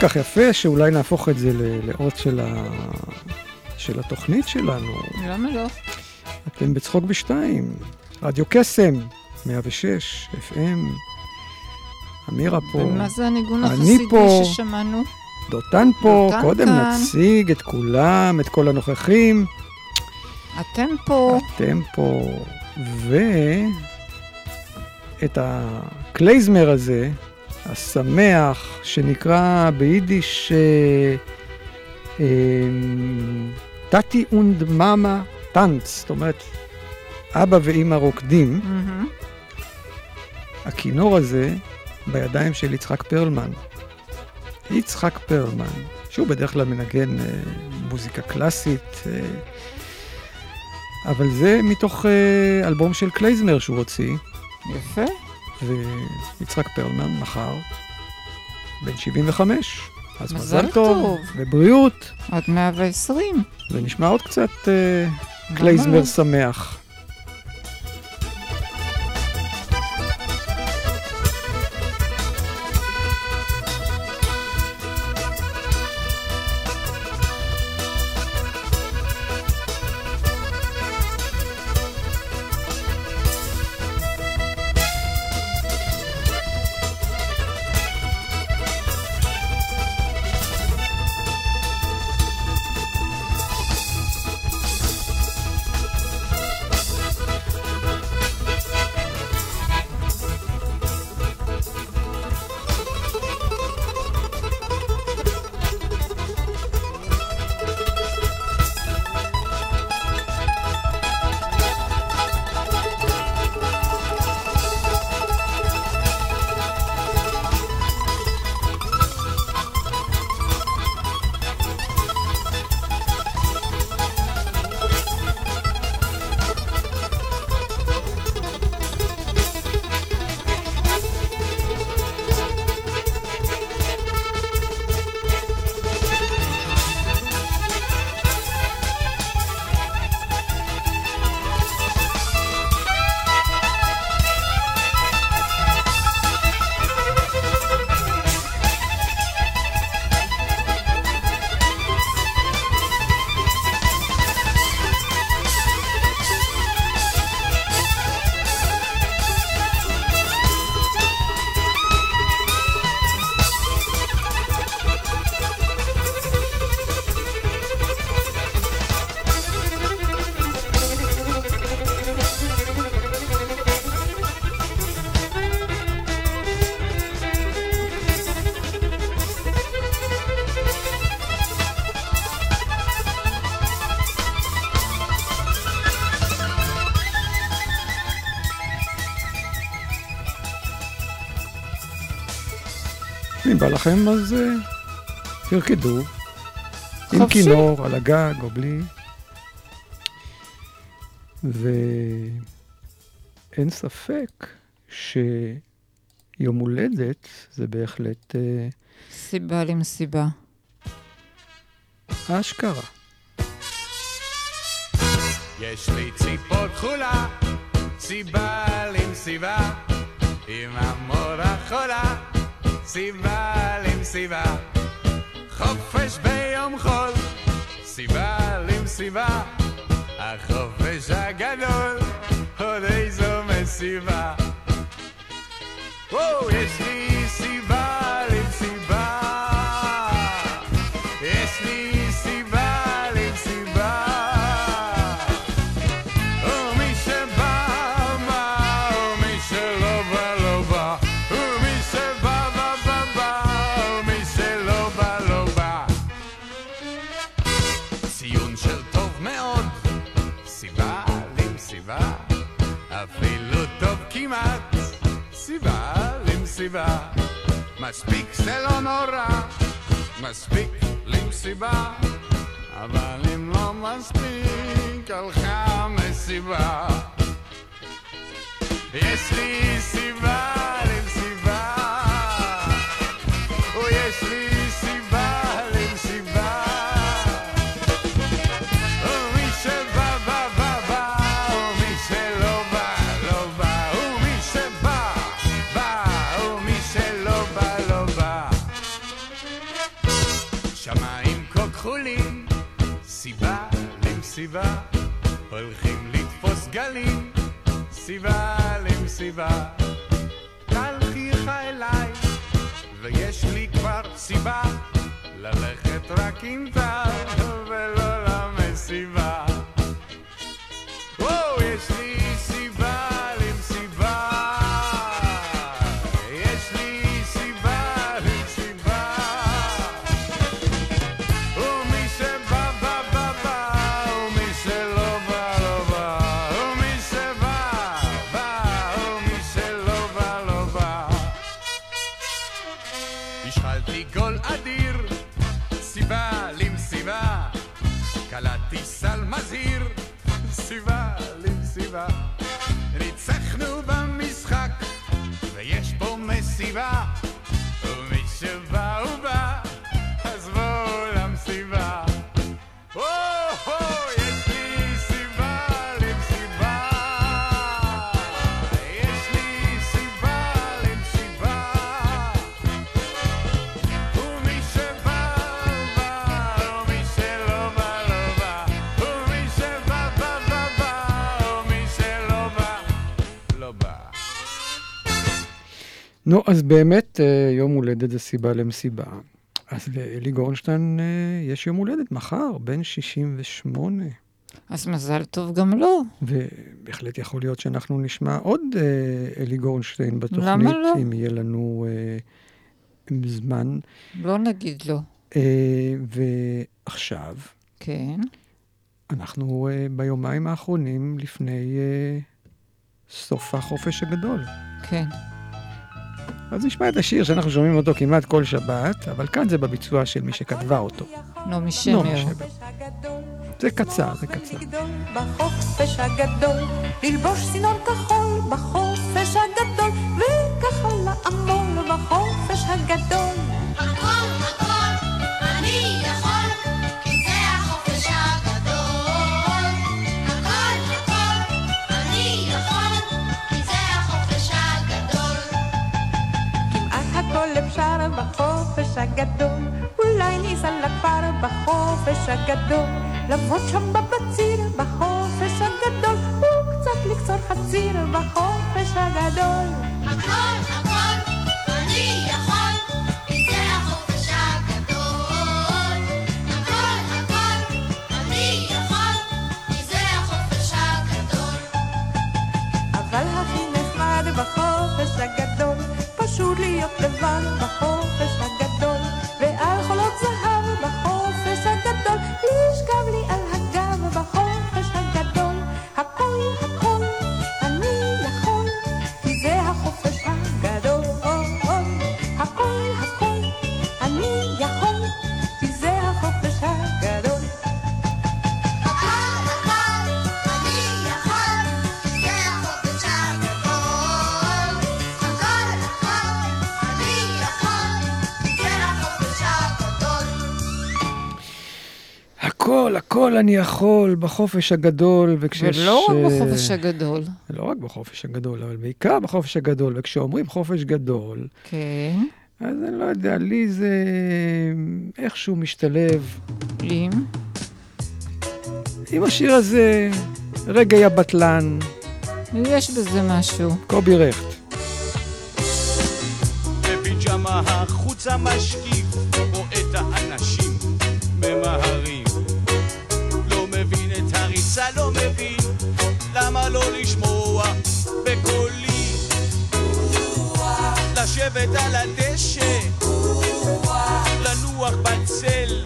כל כך יפה, שאולי נהפוך את זה לאות של, ה... של התוכנית שלנו. למה לא? אתם בצחוק בשתיים, רדיו קסם, 106, FM, אמירה פה. ומה זה הניגון החסידי פה, ששמענו? דותן פה, דותן קודם כאן. נציג את כולם, את כל הנוכחים. אתם פה. אתם פה, ואת הקלייזמר הזה, השמח, שנקרא ביידיש טאטע און מאמע טאנץ, זאת אומרת, אבא ואימא רוקדים. מהמם. הכינור הזה בידיים של יצחק פרלמן. יצחק פרלמן, שהוא בדרך כלל מנגן אה, מוזיקה קלאסית, אה, אבל זה מתוך אה, אלבום של קלייזמר שהוא הוציא, יפה. ויצחק פרלמן מחר בן 75. אז מזל מזל טוב, טוב. ובריאות, עד 120. ונשמע עוד קצת למה קלייזמר? שמח. לכם, אז אה, תרקדו. עם חופשי. כינור, על הגג או בלי. ואין ספק שיום הולדת זה בהחלט אה, סיבה למסיבה. האשכרה. יש לי ציפור כחולה, סיבה למסיבה, עם המורה חולה, סיבה למסיבה. חופש ביום חול, סיבה למסיבה, החופש הגדול, עוד איזו מסיבה. וואו, יש לי סיבה סיבה למסיבה. מספיק זה לא נורא, מספיק למסיבה, אבל אם לא מספיק, הלכה מסיבה. יש לי סיבה סיבה למסיבה. תלכי אליי, ויש לי כבר סיבה ללכת רק עם טל נו, אז באמת אה, יום הולדת זה סיבה למסיבה. אז לאלי גורנשטיין אה, יש יום הולדת מחר, בן 68. אז מזל טוב גם לו. ובהחלט יכול להיות שאנחנו נשמע עוד אה, אלי גורנשטיין בתוכנית, למה לא? אם יהיה לנו אה, זמן. לא נגיד לו. אה, ועכשיו, כן. אנחנו אה, ביומיים האחרונים לפני סוף החופש הגדול. כן. אז נשמע את השיר שאנחנו שומעים אותו כמעט כל שבת, אבל כאן זה בביצוע של מי שכתבה אותו. נעמי נעמי שמר. שמר. זה קצר, זה קצר. בחופש הגדול, ללבוש סינון כחול בחופש הגדול, וככה לעמול בחופש הגדול. בחופש הגדול, אולי ניסע לכפר בחופש הגדול, לבוא שם בבציר בחופש הגדול, וקצת לקצור חציר בחופש הגדול. הכל הכל אני יכול, הכל, אני יכול בחופש הגדול, וכשיש... ולא רק אה, בחופש הגדול. לא רק בחופש הגדול, אבל בעיקר בחופש הגדול. וכשאומרים חופש גדול, כן. אז אני לא יודע, לי זה איכשהו משתלב עם? עם השיר הזה, רגעי הבטלן, יש בזה משהו. קובי רכט. בפיג'מה החוצה משקיף, לשבת על הדשא, לנוח בצל.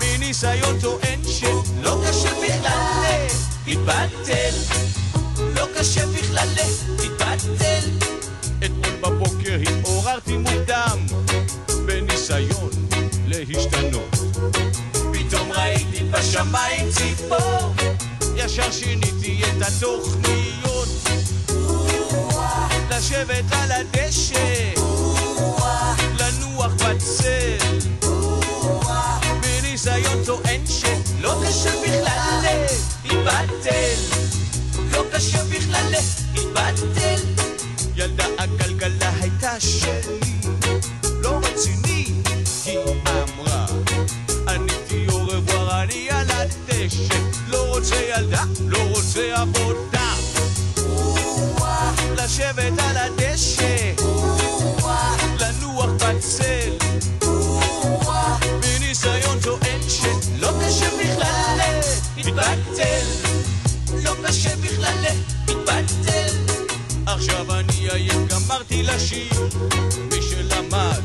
מניסיון טוען שלא קשה בכלל להתבטל. לא קשה בכלל להתבטל. אתמול בבוקר התעוררתי מוקדם, בניסיון להשתנות. פתאום ראיתי בשמיים ציפור, ישר שיניתי את התוכניות. לשבת על הדשא, לנוח בצל. בניסיון טוען שלא קשה בכלל להתבטל. לא קשה בכלל להתבטל. ילדה הגלגלה הייתה שלי, לא רציני, היא אמרה. עניתי revoir, אני על הדשא, לא רוצה ילדה, לא רוצה עבודה. לשבת על הדשא, לנוח בצל. בניסיון טוען שלא קשה בכלל להתבטל. לא קשה בכלל להתבטל. עכשיו אני עייף, גמרתי לשיר. מי שלמד,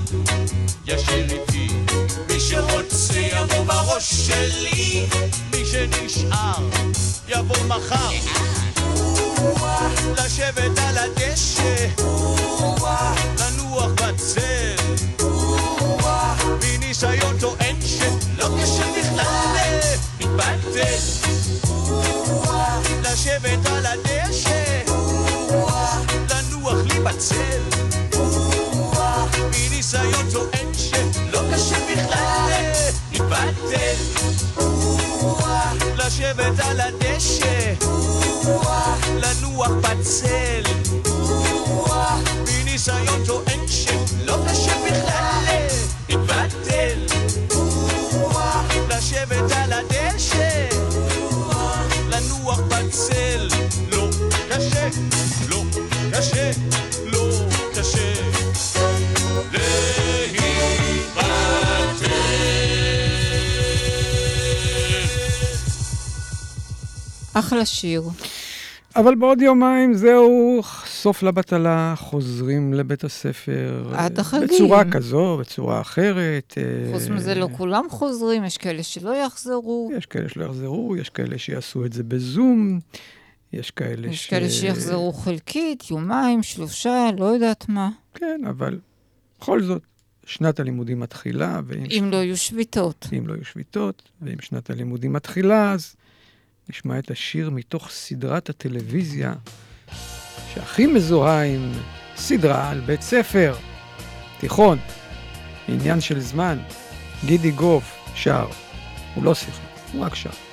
ישיר איתי. מי שרוצה יבוא בראש שלי. מי שנשאר, יבוא מחר. לשבת על הדשא, לנוח בצל. מניסיון טוען שלא קשה בכלל להתבטל. לשבת על הדשא, לנוח לי בצל. מניסיון טוען שלא קשה בכלל להתבטל. לשבת על הדשא, לנוח בצל. מניסיון טוען שלא קשה בכלל להתבטל. לשבת על הדשא, לנוח בצל. לא קשה, לא קשה, לא קשה. אחלה שיר. אבל בעוד יומיים זהו, סוף לבטלה, חוזרים לבית הספר. עד החגים. בצורה כזו, בצורה אחרת. אה, חוץ מזה, לא כולם חוזרים, יש כאלה שלא יחזרו. יש כאלה שלא יחזרו, יש כאלה שיעשו את זה בזום, יש כאלה יש כאלה שיחזרו חלקית, יומיים, שלושה, לא יודעת מה. כן, אבל בכל זאת, שנת הלימודים מתחילה, ואם אם לא יהיו שביתות. אם לא יהיו שביתות, ואם שנת הלימודים מתחילה, אז נשמע את השיר מתוך סדרת הטלוויזיה שהכי מזוהה עם סדרה על בית ספר, תיכון, עניין של זמן. גידי גוף שר, הוא לא שיחק, הוא רק שר.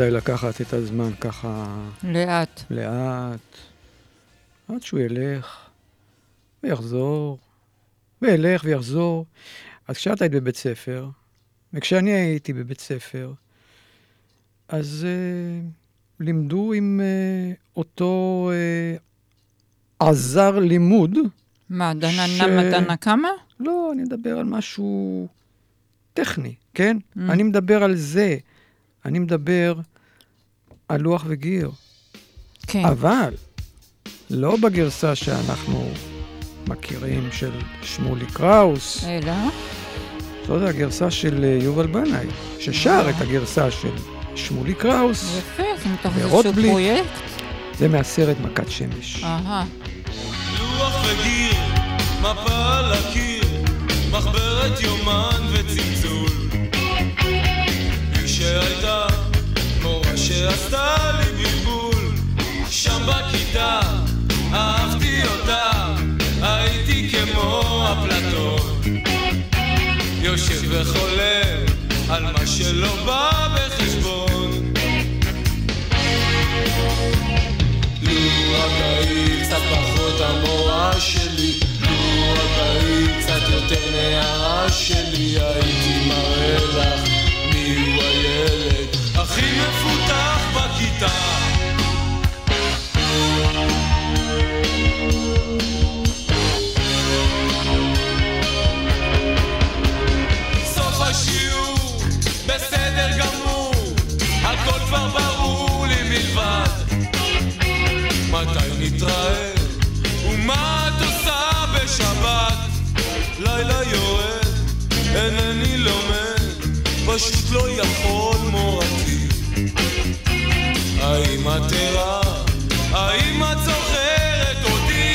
כדאי לקחת את הזמן ככה לאט. לאט, עד שהוא ילך ויחזור, וילך ויחזור. אז כשאת היית בבית ספר, וכשאני הייתי בבית ספר, אז אה, לימדו עם אה, אותו אה, עזר לימוד. מה, דנה ש- נמה דנה כמה? לא, אני מדבר על משהו טכני, כן? Mm. אני מדבר על זה. אני מדבר על לוח וגיר. כן. אבל לא בגרסה שאנחנו מכירים של שמולי קראוס, אלא? זאת הגרסה של אה, יובל בנאי, ששר את הגרסה של שמולי קראוס, יפה, זה מתוך איזשהו. פרויקט. זה מהסרט מכת שמש. אהה. לוח וגיר, מפה על הקיר, מחברת יומן וצלצול. שהייתה מורה שעשתה לי בלבול, שם בכיתה אהבתי אותה, הייתי כמו אפלטון. יושב וחולם על מה שלא בא בחשבון. לו רק היית קצת פחות המורה שלי, לו רק היית קצת יותר נערה שלי, הייתי מראה לך הילד הכי מפותח בכיתה. סוף השיעור, בסדר גמור, הכל כבר ברור לי מלבד מתי נתראה? ומה את עושה בשבת? לילה יורד, לומד, פשוט לא יכול מורתי. האם את ערה? האם את זוכרת אותי?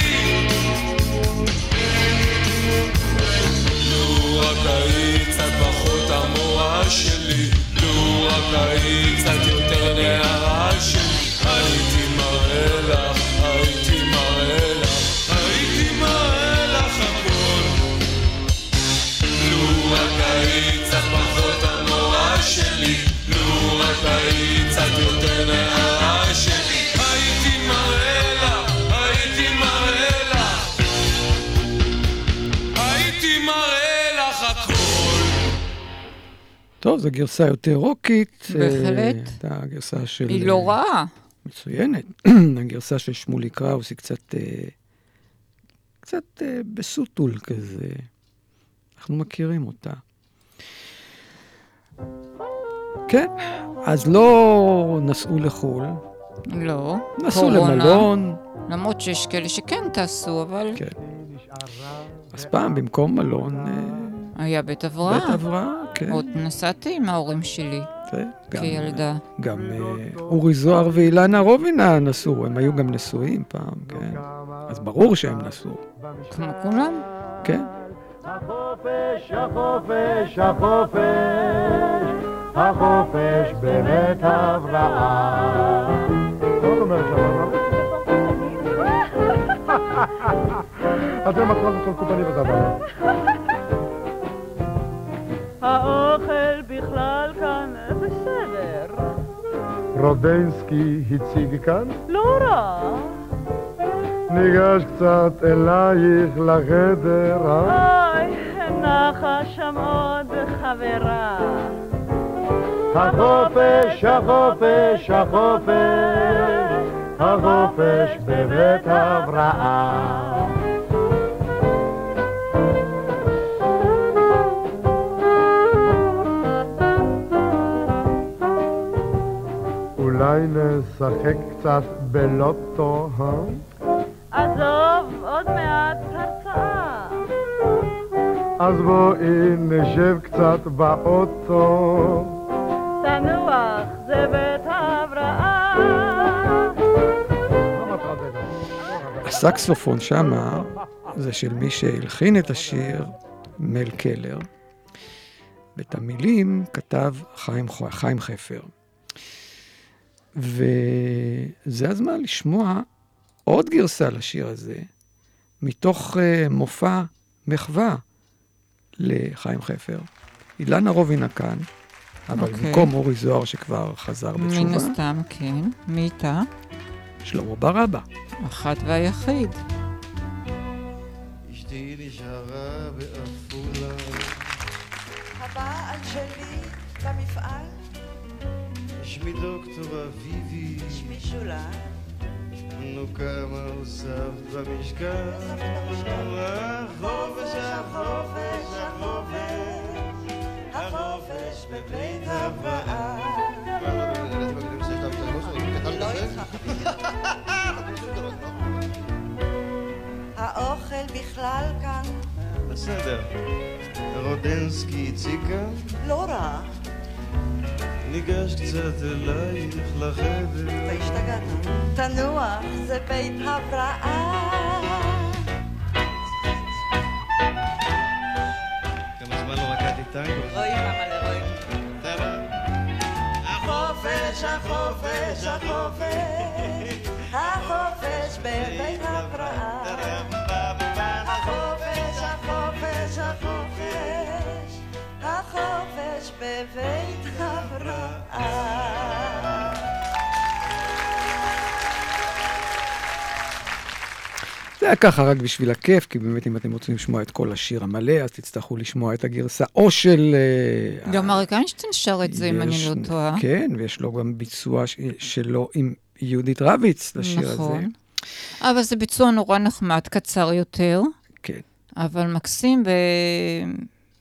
לו רק היית קצת פחות המורה שלי, לו רק היית קצת יותר נערה טוב, זו גרסה יותר רוקית. בהחלט. אה, את הגרסה של... היא לא אה, רעה. מצוינת. הגרסה של שמולי קראוס היא קצת, אה, קצת בסוטול כזה. אנחנו מכירים אותה. כן, אז לא נסעו לחו"ל, לא. נסעו. למלון. למרות שיש כאלה שכן טסו, אבל כן. אז פעם במקום מלון, היה בית הבראה. בית הבראה, כן. עוד נסעתי עם ההורים שלי גם, כילדה. גם אה, אורי זוהר ואילנה רובינה נסעו, הם היו גם נשואים פעם, כן. אז ברור שהם נסעו, כמו כולם. כן. החופש, החופש, החופש, החופש בבית הבראה. את שם? אתם הכל בכל קופני ודבר. האוכל בכלל כאן בסדר. רודנסקי הציג כאן, לא רע. ניגש קצת אלייך לחדר, אה? אוי, נחה שם עוד חברה. החופש, החופש, החופש, החופש בבית הבראה. אולי נשחק קצת בלוטו, אה? עזוב, עוד מעט הרצאה. אז בואי נשב קצת באוטו. תנוח, זה בית ההבראה. הסקסופון שמה זה של מי שהלחין את השיר, מל קלר. ואת המילים כתב חיים, חיים חפר. וזה הזמן לשמוע עוד גרסה לשיר הזה, מתוך uh, מופע מחווה לחיים חפר. אילנה רובינה כאן, אבל אוקיי. במקום אורי זוהר שכבר חזר מן בתשובה, הסתם, כן. מי איתה? שלמה ברבא. אחת והיחיד. שמי דוקטור אביבי שמי שולה, נו כמה הוספת במשקל. החופש, החופש, החופש. החופש בבית איתך האוכל בכלל כאן. בסדר. רודנסקי הציג כאן. לא רע, ניגש קצת אלייך לחדר והשתגענו. תנוח, זה בית הבראה. כמה זמן לא רקדתי טנגו רואים למה לרואים. החופש, החופש, החופש זה היה ככה רק בשביל הכיף, כי באמת אם אתם רוצים לשמוע את כל השיר המלא, אז תצטרכו לשמוע את הגרסה או של... אה, גם אריק איינשטיין שר את זה, אם אני לא טועה. כן, ויש לו גם ביצוע ש- שלו עם יהודית רביץ לשיר הזה. נכון. אבל זה ביצוע נורא נחמד, קצר יותר, כן. אבל מקסים,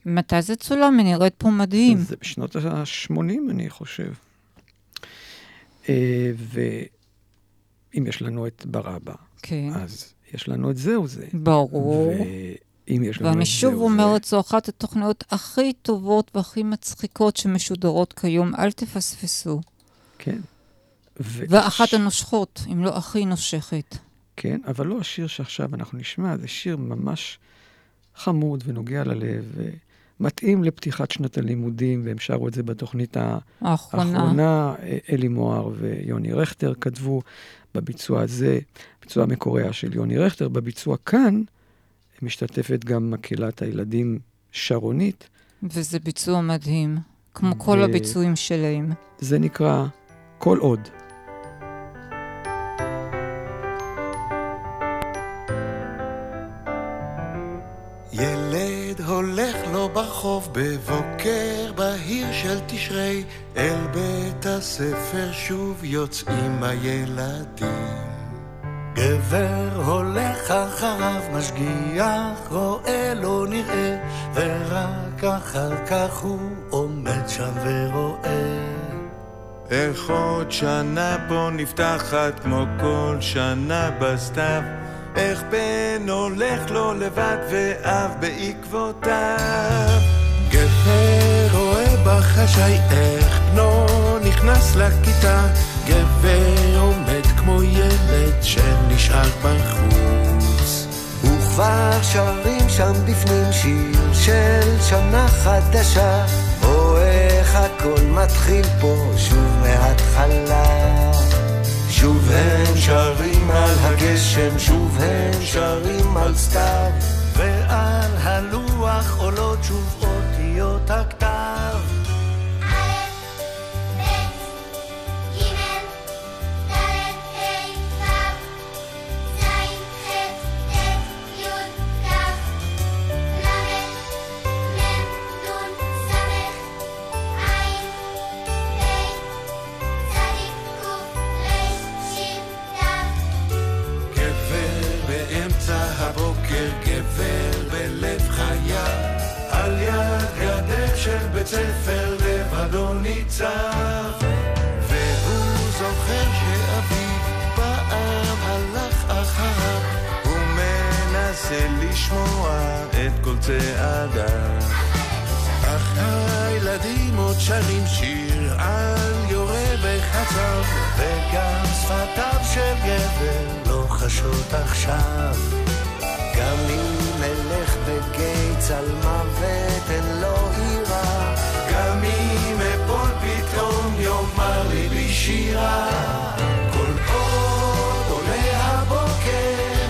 ומתי זה צולם? אני נראית פה מדהים. זה בשנות ה-80, אני חושב. אה, ואם יש לנו את ברבא, כן, אז יש לנו את זהו זה. ברור. ואם יש לנו את ואני זהו שוב זה... אומרת, זו אחת התוכניות הכי טובות והכי מצחיקות שמשודרות כיום, אל תפספסו. כן. ו- ואחת הנושכות, אם לא הכי נושכת. כן, אבל לא השיר שעכשיו אנחנו נשמע, זה שיר ממש חמוד ונוגע ללב, ומתאים לפתיחת שנת הלימודים, והם שרו את זה בתוכנית האחרונה. האחרונה. אלי מוהר ויוני רכטר כתבו בביצוע הזה, ביצוע המקורי היה של יוני רכטר, בביצוע כאן משתתפת גם מקהלת הילדים שרונית, וזה ביצוע מדהים, כמו כל ו- הביצועים שלהם. זה נקרא כל עוד. ברחוב בבוקר בהיר של תשרי אל בית הספר שוב יוצאים הילדים. גבר הולך אחריו משגיח רואה לא נראה ורק אחר כך הוא עומד שם ורואה. איך עוד שנה פה נפתחת כמו כל שנה בסתיו? איך בן הולך לו לבד ואב בעקבותיו גבר רואה בחשאי איך בנו נכנס לכיתה. גבר עומד כמו ילד שנשאר בחוץ. וכבר שרים שם בפנים שיר של שנה חדשה. או איך הכל מתחיל פה שוב מההתחלה. שוב הם שרים על הגשם, שוב הם שרים על סתיו. ועל הלוח עולות שוב אותיות ניצב והוא זוכר שאביו פעם הלך אחריו הוא מנסה לשמוע את כל צעדיו אך הילדים עוד שרים שיר על יורה בחצר וגם שפתיו של גבר לא חשות עכשיו. גם אם נלך בגיא צל מוות אין לי בשירה כל עוד עולה הבוקר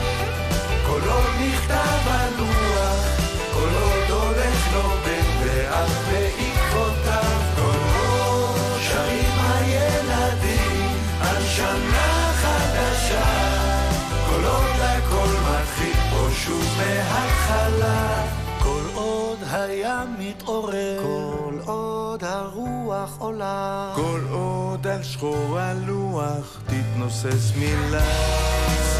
כל עוד נכתב על לוח כל עוד הולך לו בן ואב בעקבותיו כל עוד שרים הילדים על שנה חדשה כל עוד הכל מתחיל פה שוב מההתחלה כל עוד הים מתעורר עולה. כל עוד על שחור הלוח תתנוסס מילה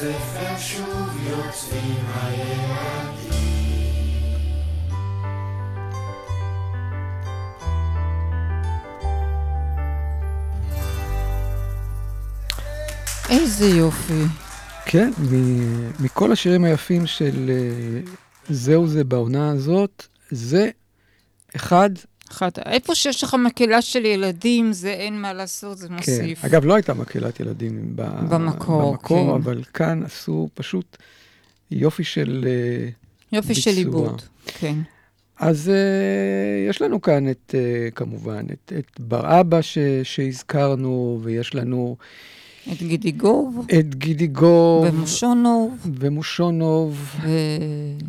הספר שוב יוצאים הילדים איזה יופי. כן, מכל השירים היפים של אה, זהו זה בעונה הזאת, זה אחד, אחת, איפה שיש לך מקהלה של ילדים, זה אין מה לעשות, זה כן. מוסיף. אגב, לא הייתה מקהלת ילדים ב- במקור, במקור כן. אבל כאן עשו פשוט יופי של אה, יופי של ביצוע. עיבוד, כן. אז uh, יש לנו כאן את, uh, כמובן, את, את בר אבא ש, שהזכרנו, ויש לנו את גידי גוב, את גידי גוב, ומושונוב, ומושונוב, ו...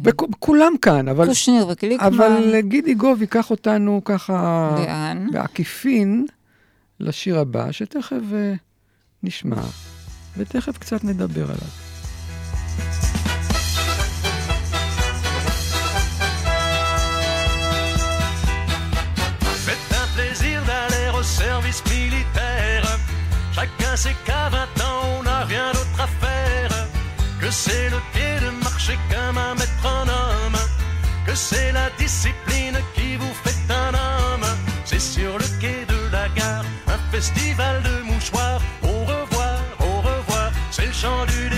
וכולם כאן, אבל, קושניר וגליקמן. אבל גידי גוב ייקח אותנו ככה לאן? בעקיפין לשיר הבא, שתכף uh, נשמע, ותכף קצת נדבר עליו. Service. Sait qu'à 20 ans, on n'a rien d'autre à faire. Que c'est le pied de marcher comme un métronome. Que c'est la discipline qui vous fait un homme. C'est sur le quai de la gare, un festival de mouchoirs. Au revoir, au revoir, c'est le chant du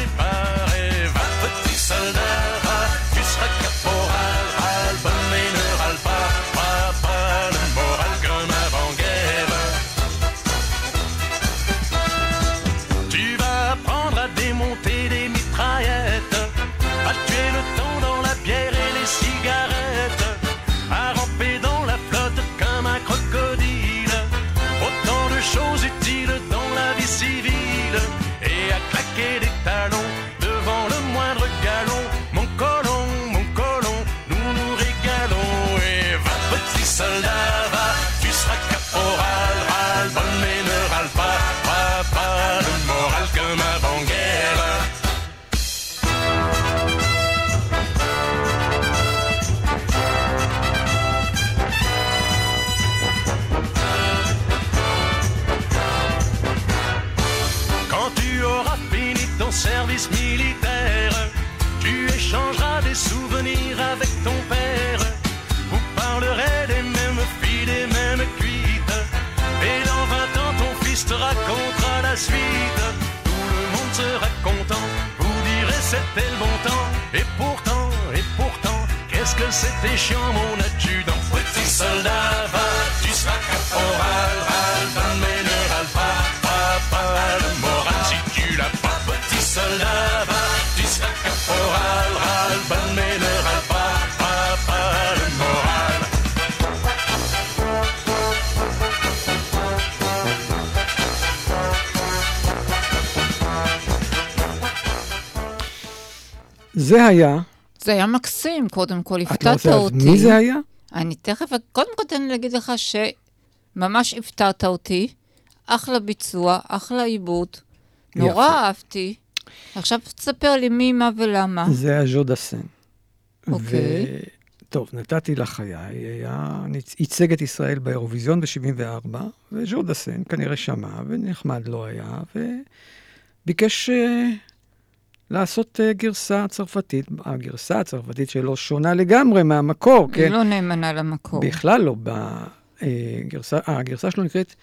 c'était chiant, mon adjudant. Petit soldat, va, tu seras caporal, râle, bonne mais ne râle pas, pas, pas le moral si tu l'as pas. Petit soldat, va, tu seras caporal, râle, bonne mais ne râle pas, pas, pas le moral. זה היה, זה היה מקסים, קודם כל, את לא הפתעת רוצה לדעת אותי. מי זה היה? אני תכף, קודם כל תן לי להגיד לך שממש הפתעת אותי. אחלה ביצוע, אחלה עיבוד. נורא. אהבתי. עכשיו תספר לי מי, מה ולמה. זה היה ז'ו דסן. אוקיי. ו... טוב, נתתי לה חיי, היה... ייצג את ישראל באירוויזיון ב-74, וז'ו דסן כנראה שמע, ונחמד לא היה, וביקש uh, לעשות uh, גרסה צרפתית. הגרסה הצרפתית שלו שונה לגמרי מהמקור, היא כן? לא נאמנה למקור. בכלל לא. בגרסה, הגרסה שלו נקראת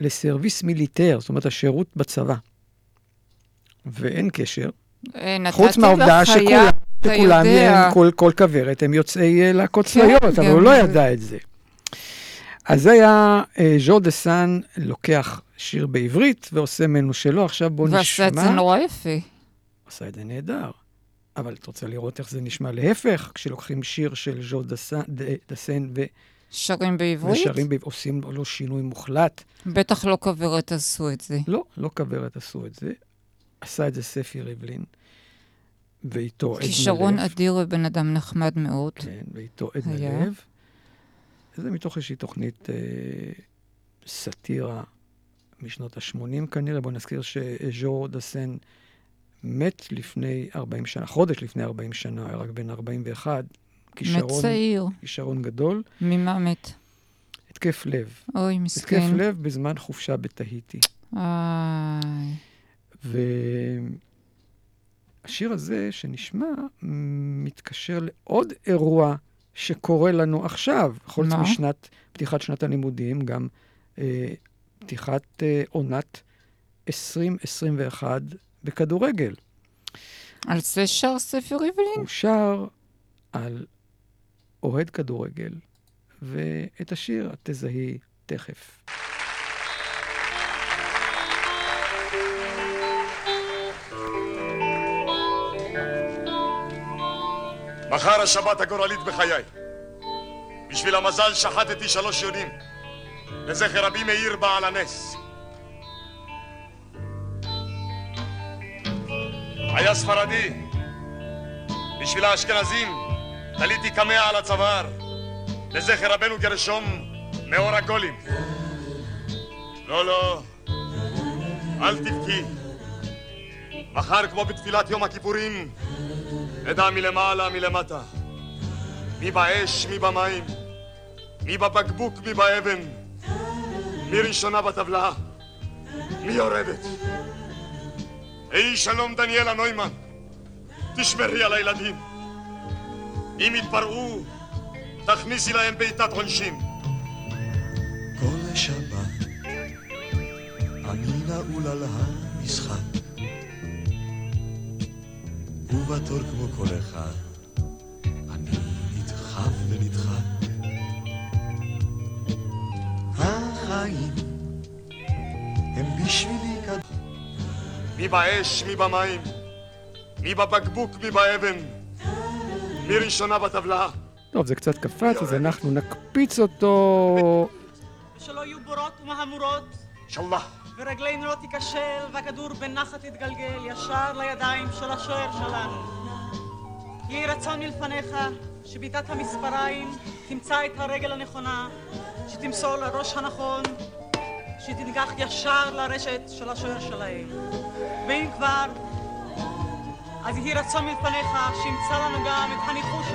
לסרוויס מיליטר, זאת אומרת, השירות בצבא. ואין קשר. אה, חוץ מהעובדה שכולם, שכולם. הם, כל, כל כוורת, הם יוצאי אה, להקות כן, צבאיות, אבל הוא לא. ידע את זה. אז זה היה אה, ז'ו דה סאן לוקח שיר בעברית ועושה ממנו שלו, עכשיו בואו נשמע. ועשה את זה נורא יפה. עשה את זה נהדר. אבל את רוצה לראות איך זה נשמע להפך, כשלוקחים שיר של ג'ו דאסן- דא- דאסן ו- שרים בעברית? ושרים, בעברית, עושים לו שינוי מוחלט. בטח לא כוורת עשו את זה. לא, לא כוורת עשו את זה. עשה את זה ספי ריבלין, ואיתו עדנה לב. כישרון אדיר ובן אדם נחמד מאוד. כן, ואיתו עדנה היה. לב. זה מתוך איזושהי תוכנית אה, סאטירה משנות ה-80 כנראה. בואו נזכיר שז'ו דסן מת לפני 40 שנה, חודש לפני 40 שנה, היה רק בן 41. כישרון, צעיר. כישרון גדול. ממה מת? התקף לב. אוי, התקף מסכן. לב בזמן חופשה בתהיטי. איי. והשיר הזה שנשמע מתקשר לעוד אירוע שקורה לנו עכשיו, חוץ מה? משנת, פתיחת שנת הלימודים, גם אה, פתיחת אה, עונת 2021 בכדורגל. על זה שר ספי ריבלין? הוא שר על אוהד כדורגל, ואת השיר את תזהי תכף. מחר השבת הגורלית בחיי. בשביל המזל שחטתי שלוש יונים, לזכר רבי מאיר בעל הנס. היה ספרדי, בשביל האשכנזים תליתי קמע על הצוואר, לזכר רבנו גרשום מאור הגולים. לא, לא, אל תבכי. מחר, כמו בתפילת יום הכיפורים, אדע מלמעלה, מלמטה. מי באש, מי במים, מי בבקבוק, מי באבן, מי ראשונה בטבלה, מי יורדת. היי שלום דניאלה נוימן, תשמרי על הילדים. אם יתפרעו, תכניסי להם בעיטת עונשין. כל שבת אני נעול על המשחק ובתור כמו כל אחד אני נדחף ונדחק החיים הם בשבילי כד... מי באש, מי במים, מי בבקבוק, מי באבן, מי ראשונה בטבלה. טוב, זה קצת קפץ, אז אנחנו נקפיץ אותו. ושלא יהיו בורות ומהמורות. אינשאללה. ורגלינו לא תיכשל, והכדור בנחת יתגלגל ישר לידיים של השוער שלנו. יהי רצון מלפניך שבעיטת המספריים תמצא את הרגל הנכונה, שתמסור לראש הנכון, שתנגח ישר לרשת של השוער שלהם. ואם כבר, אז יהי רצון מלפניך שימצא לנו גם את הניחוש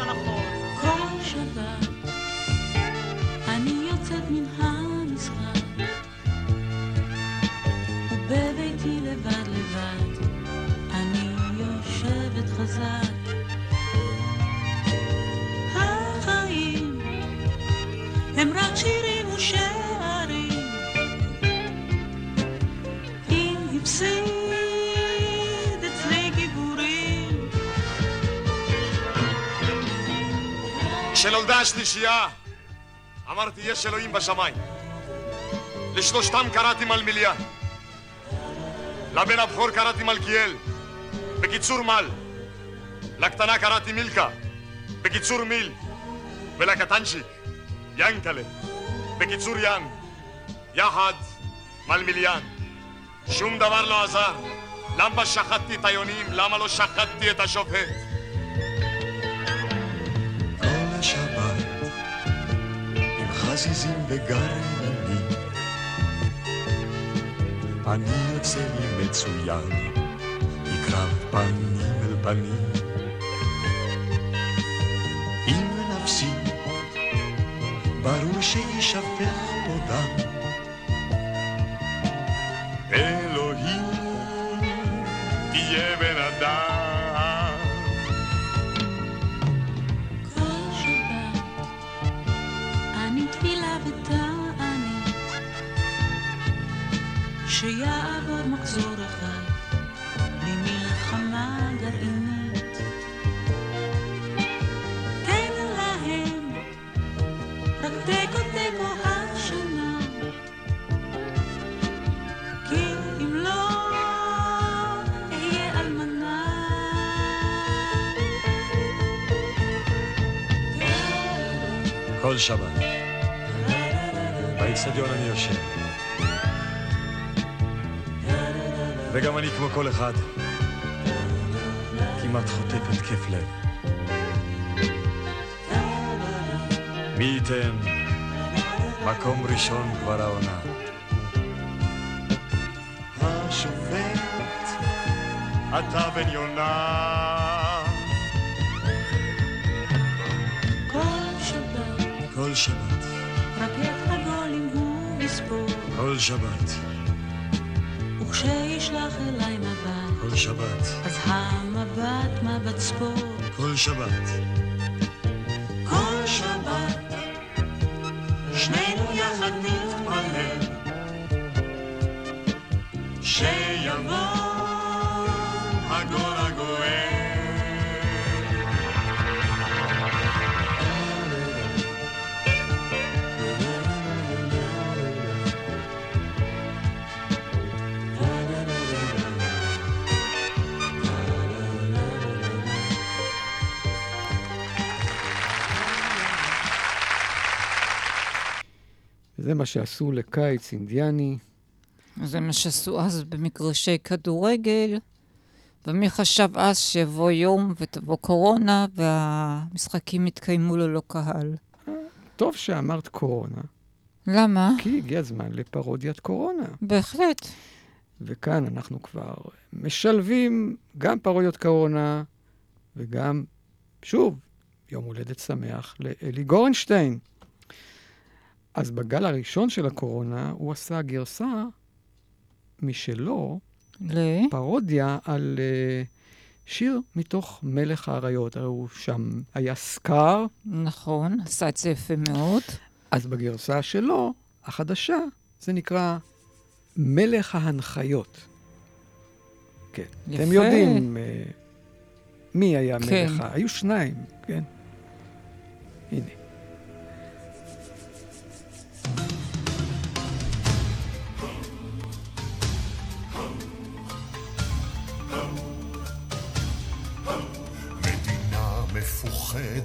השלישייה, אמרתי, יש אלוהים בשמיים. לשלושתם קראתי מלמיליה. לבן הבכור קראתי מלכיאל. בקיצור מל. לקטנה קראתי מילקה. בקיצור מיל. ולקטנצ'יק, ינקלה. בקיצור ין. יחד, מלמיליאן. שום דבר לא עזר. למה שחטתי את היונים? למה לא שחטתי את השופט? חזיזים וגרעינים. אני יוצא לי מצוין, מקרב פנים אל פנים. אם נפשי, ברור שישפך פה דם. אלוהים, תהיה בן אדם. שיעבור מחזור אחד בלי מלחמה גרעינית. תן להם רק תיקו תיקו השנה כי אם לא אהיה אלמנה כל שבת. באיצטדיון אני יושב. וגם אני כמו כל אחד, כמעט חוטף התקף לב. מי ייתן מקום ראשון כבר העונה. השופט, אתה בן יונה. כל שבת כל שבת, רק את הגולים הוא יספור כל שבת, וכשישלח אליי מבט כל שבת, אז המבט מבט ספור כל שבת. זה מה שעשו לקיץ אינדיאני. זה מה שעשו אז במגרשי כדורגל, ומי חשב אז שיבוא יום ותבוא קורונה והמשחקים יתקיימו ללא קהל? טוב שאמרת קורונה, למה? כי הגיע הזמן לפרודיית קורונה. בהחלט. וכאן אנחנו כבר משלבים גם פרודיות קורונה וגם, שוב, יום הולדת שמח לאלי גורנשטיין. אז בגל הראשון של הקורונה הוא עשה גרסה משלו, ל? פרודיה על uh, שיר מתוך מלך האריות. הרי הוא שם היה סקאר, נכון, עשה את זה יפה מאוד. אז בגרסה שלו, החדשה, זה נקרא מלך ההנחיות. כן. יפה. אתם יודעים אה, מי היה כן. מלך ה... היו שניים, כן? הנה.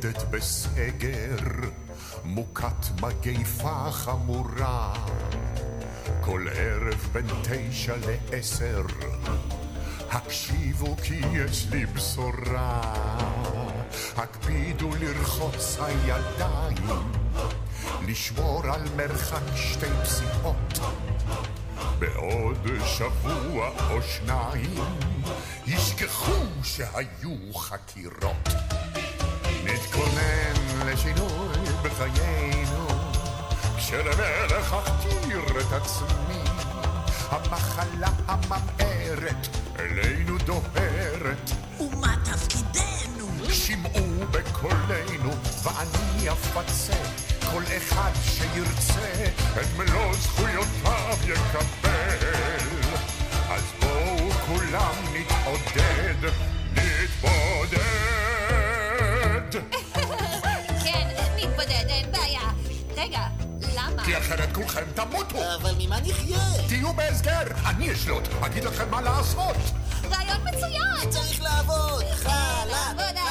מפוחדת בסגר, מוכת מגיפה חמורה. כל ערב בין תשע לעשר, הקשיבו כי יש לי בשורה. הקפידו לרחוץ הידיים, לשמור על מרחק שתי פסיעות. בעוד שבוע או שניים ישכחו שהיו חקירות. נתכונן לשינוי בחיינו, כשלמלך אכתיר את עצמי. המחלה הממארת אלינו דוהרת. ומה תפקידנו? שמעו בקולנו, ואני אפצה כל אחד שירצה, את מלוא זכויותיו יקבל. אז בואו כולם נתעודד, נתבודד. רגע, למה? כי אחרת כולכם תמותו. אבל ממה נחיה? תהיו בהסגר, אני אשלוט, אגיד לכם מה לעשות. רעיון מצוין! צריך לעבוד! חלק! עבודה!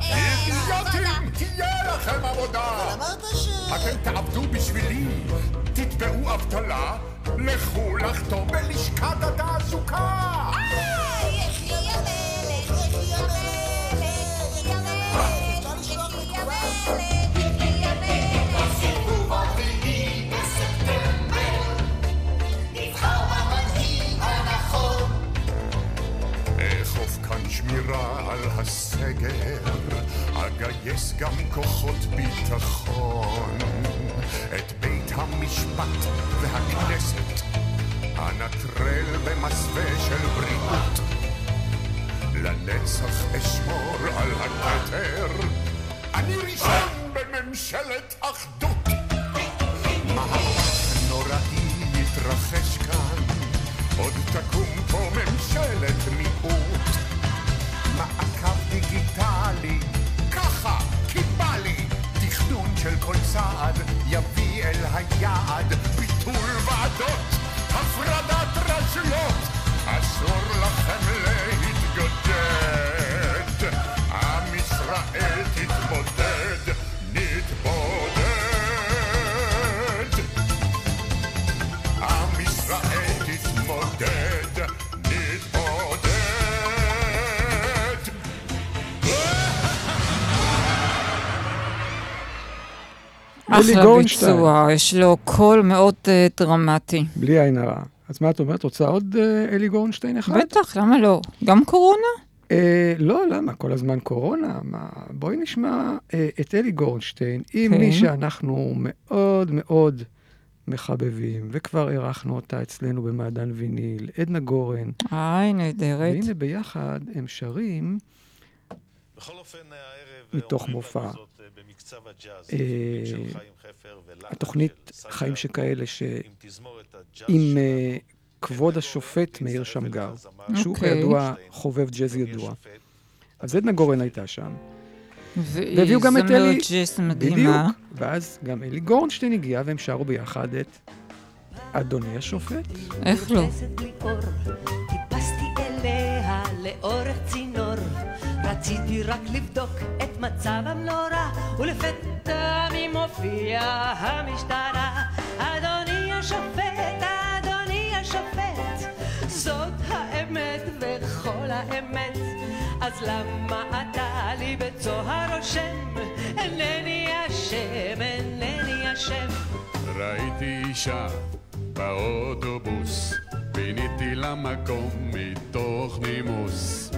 אידיוטים, תהיה לכם עבודה. אבל אמרת ש... אתם תעבדו בשבילי, תתבעו אבטלה, לכו לחתום בלשכת התעסוקה. יחי המלך! יחי המלך! יחי המלך! יחי המלך! יחי המלך! שמירה על הסגר, אגייס גם כוחות ביטחון. את בית המשפט והכנסת, אנטרל במסווה של בריאות. לנצח אשמור על הכתר, אני ראשון בממשלת אחדות. מהפך נוראי יתרחש כאן, עוד תקום פה ממשלת מיעוט. דיגיטלי, ככה, כי בא לי, תכנון של כל צעד יביא אל היעד, ביטול ועדות, הפרדת רשויות, אסור לכם להתגודד. אחלה. ביצוע, יש לו קול מאוד אה, דרמטי. בלי עין הרע. אז מה את אומרת? רוצה עוד אה, אלי גורנשטיין אחד? בטח, למה לא? גם קורונה? אה, לא, למה? כל הזמן קורונה? מה? בואי נשמע אה, את אלי גורנשטיין, עם כן. מי שאנחנו מאוד מאוד מחבבים, וכבר אירחנו אותה אצלנו במעדן ויניל, עדנה גורן. היי, נהדרת. והנה ביחד הם שרים בכל אופן, הערב מתוך מופע. התוכנית של חיים שכאלה, ש... עם תזמורת הג'אז עם אה, כבוד השופט מאיר שמגר, שהוא אוקיי. כידוע חובב ג'אז ידוע. אז עדנה גורן הייתה שם. והביאו גם את אלי... בדיוק. ואז גם אלי גורנשטיין הגיע והם שרו ביחד את אדוני השופט. איך לא? לאורך צינור, רציתי רק לבדוק את מצב המנורה, ולפתע מי מופיע המשטרה. אדוני השופט, אדוני השופט, זאת האמת וכל האמת. אז למה אתה לי בצוהר רושם? אינני אשם, אינני אשם. ראיתי אישה באוטובוס, פיניתי למקום מתוך נימוס.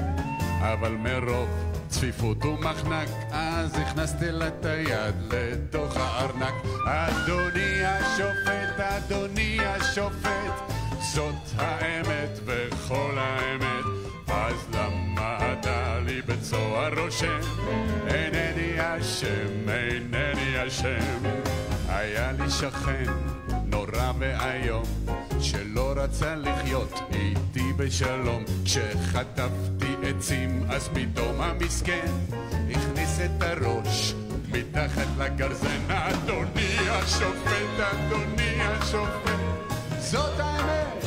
אבל מרוב צפיפות ומחנק, אז הכנסתי לה את היד לתוך הארנק. אדוני השופט, אדוני השופט, זאת האמת וכל האמת. אז למה אתה לי בצוהר רושם? אינני אשם, אינני אשם. היה לי שכן נורא ואיום, שלא רצה לחיות איתי בשלום. כשחטפתי עצים, אז פתאום המסכן הכניס את הראש מתחת לגרזן. אדוני השופט, אדוני השופט, זאת האמת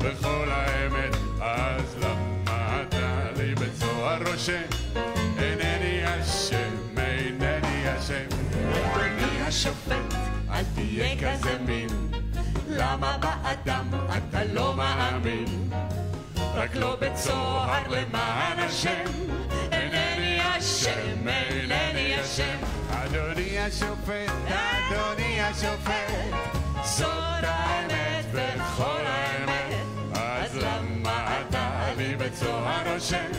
וכל האמת. אז למה אתה לי בצוהר רושם? אינני אשם, אינני אשם. אדוני השופט, אל תהיה כזה מין, למה באדם אתה לא מאמין? רק לא בצוהר למען השם, אינני אשם, אינני אשם. אדוני השופט, אדוני השופט, זאת האמת וכל האמת. אז למה אתה לי בצוהר רושם?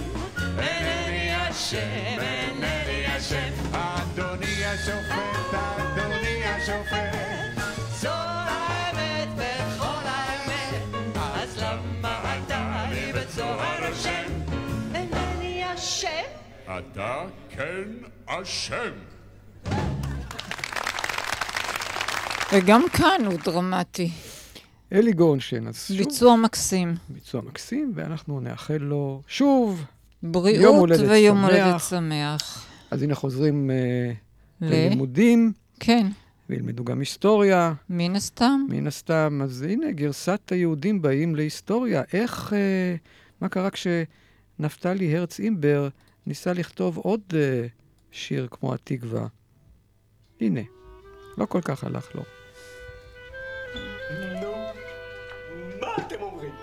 אינני אשם, אינני אשם. אדוני השופט, אדוני השופט, אתה כן אשם. וגם כאן הוא דרמטי. אלי גורנשטיין, אז שוב, ביצוע מקסים. ביצוע מקסים, ואנחנו נאחל לו שוב בריאות יום הולדת ויום שמח. הולדת שמח. אז הנה חוזרים אה, ל- ללימודים. כן. וילמדו גם היסטוריה. מן הסתם. מן הסתם. אז הנה, גרסת היהודים באים להיסטוריה. איך, אה, מה קרה כשנפתלי הרץ אימבר ניסה לכתוב עוד אה, שיר כמו התקווה? הנה, לא כל כך הלך לו. נו, מה אתם אומרים?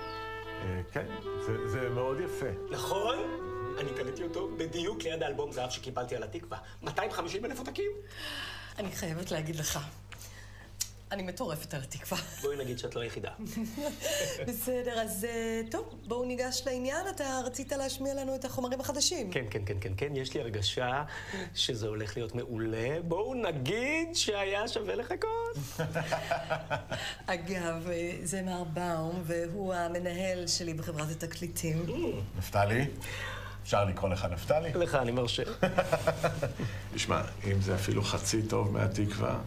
כן, זה- זה מאוד יפה. נכון? אני קניתי אותו בדיוק ליד האלבום זהב שקיבלתי על התקווה. 250 אלף עותקים? אני חייבת להגיד לך, אני מטורפת על התקווה. בואי נגיד שאת לא היחידה. בסדר, אז אה, טוב, בואו ניגש לעניין. אתה רצית להשמיע לנו את החומרים החדשים. כן, כן, כן, כן, כן, יש לי הרגשה שזה הולך להיות מעולה. בואו נגיד שהיה שווה לחכות. אגב, אה, זה מר באום, והוא המנהל שלי בחברת התקליטים. נפתלי? אפשר לקרוא לך נפתלי? לך אני מרשה. תשמע, אם זה אפילו חצי טוב מהתקווה,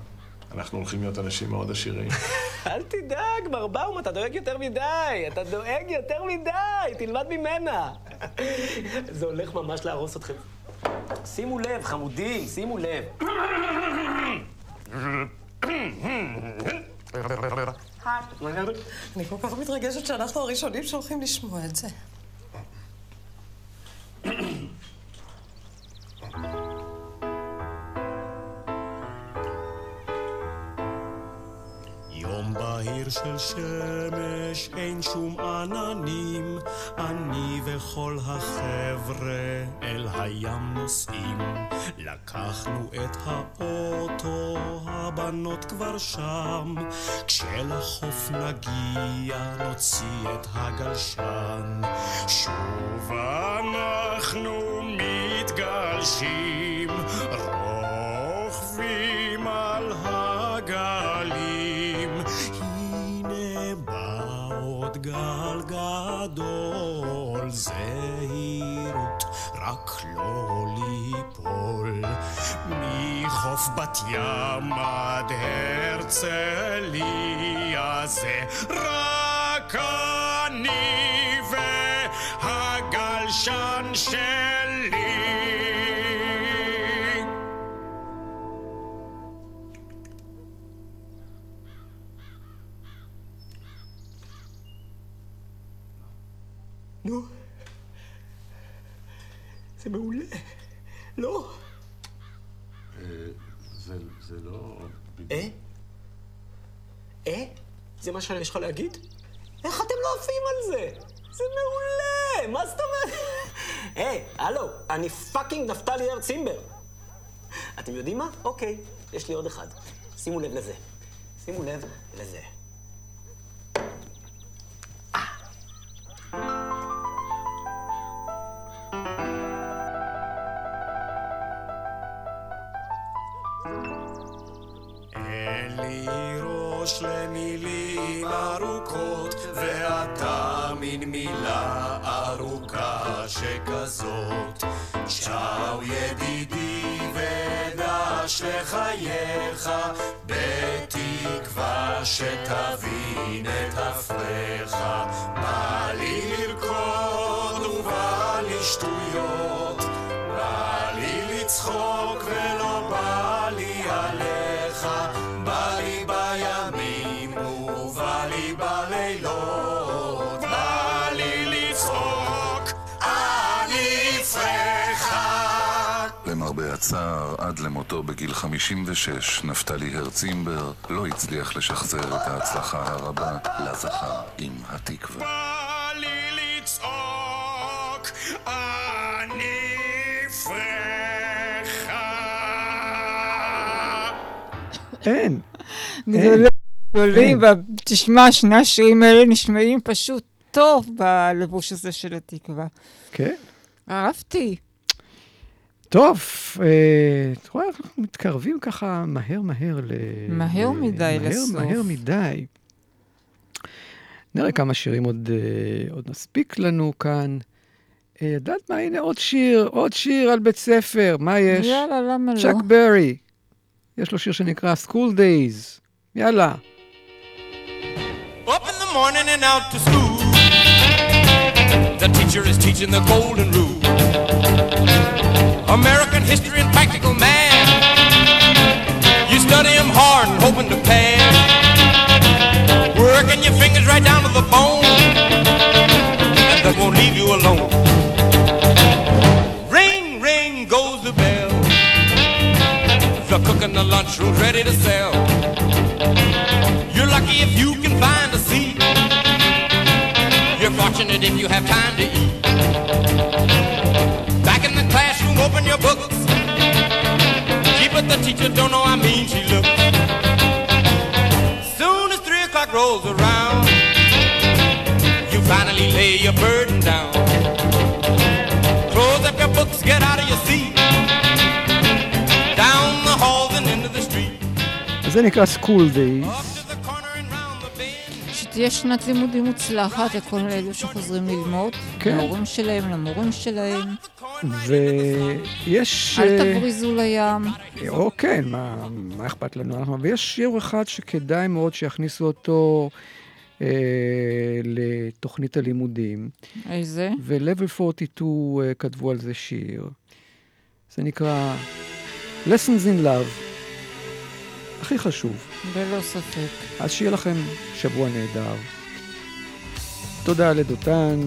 אנחנו הולכים להיות אנשים מאוד עשירים. אל תדאג, מר באום, אתה דואג יותר מדי. אתה דואג יותר מדי, תלמד ממנה. זה הולך ממש להרוס אתכם. שימו לב, חמודים, שימו לב. אני כל כך מתרגשת שאנחנו הראשונים שהולכים לשמוע את זה. בהיר של שמש, אין שום עננים, אני וכל החבר'ה אל הים נוסעים. לקחנו את האוטו, הבנות כבר שם, כשלחוף נגיע נוציא את הגלשן. שוב אנחנו מתגלשים, רוכבים זהירות, רק לא ליפול. מחוף בת ים עד הרצליה זה רק מעולה. לא. זה, זה לא... אה? אה? זה מה שיש לך להגיד? איך אתם לא עפים על זה? זה מעולה! מה זאת אומרת? היי, הלו, אני פאקינג נפתלי הר צימבר. אתם יודעים מה? אוקיי, יש לי עוד אחד. שימו לב לזה. שימו לב לזה. שכזאת. צ'או ידידי ודש לחייך, בתקווה שתבין את הפרח. בא לי לרקוד ובא לי שטויות, הצער, עד למותו בגיל 56, נפתלי הרצימבר לא הצליח לשחזר את ההצלחה הרבה לה זכה עם התקווה. בא לי לצעוק, אני פרחה. אין. גדולים, ותשמע, שני השירים האלה נשמעים פשוט טוב בלבוש הזה של התקווה. כן. אהבתי. טוב, אה, את רואה, אנחנו מתקרבים ככה מהר מהר ל... מהר ל- מדי מהר, לסוף. מהר מדי. נראה כמה שירים עוד, אה, עוד נספיק לנו כאן. אה, יודעת מה? הנה עוד שיר, עוד שיר על בית ספר. מה יש? יאללה, למה לא? צ'אק ברי. יש לו שיר שנקרא School Days. יאללה. Up in the morning and out to school. The teacher is teaching the golden rule. American history and practical math. You study them hard and hoping to pass. Working your fingers right down to the bone. And that won't leave you alone. teacher don't know how mean she looked. Soon as three o'clock rolls around, you finally lay your burden down. Close up your books, get out of your seat. Down the halls and into the street. Is any class School Days. יש שנת לימודים מוצלחת לכל אלו שחוזרים ללמוד, כן. להורים שלהם, למורים שלהם. ויש... אל תבריזו לים. או כן, מה, מה אכפת לנו? אנחנו- ויש שיעור אחד שכדאי מאוד שיכניסו אותו אה, לתוכנית הלימודים. איזה? ו-Level 42 אה, כתבו על זה שיר. זה נקרא Lessons in Love. הכי חשוב. ללא ספק. אז שיהיה לכם שבוע נהדר. תודה לדותן,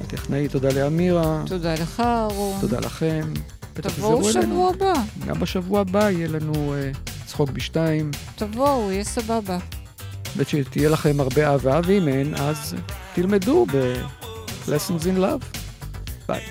הטכנאי, תודה לאמירה. תודה לך, אהרון. תודה לכם. תבואו שבוע הבא. גם בשבוע הבא יהיה לנו uh, צחוק בשתיים. תבואו, יהיה סבבה. ושתהיה לכם הרבה אהבה, ואם אין, אז תלמדו ב-Lessons in Love. ביי.